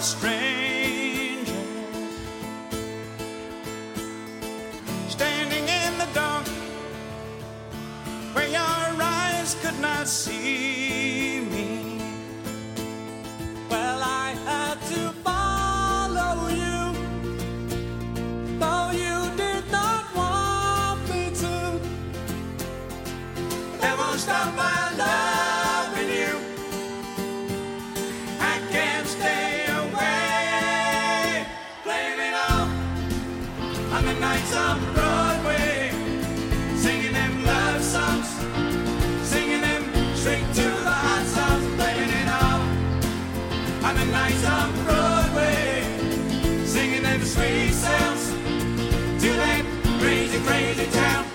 of stranger standing in the dark where your eyes could not see me. Well, I had to follow you, though you did not want me to. Stop my love. on the nights on Broadway, singing them love songs, singing them straight to the hot songs, playing it all on the nights on Broadway, singing them sweet sounds to that crazy, crazy town.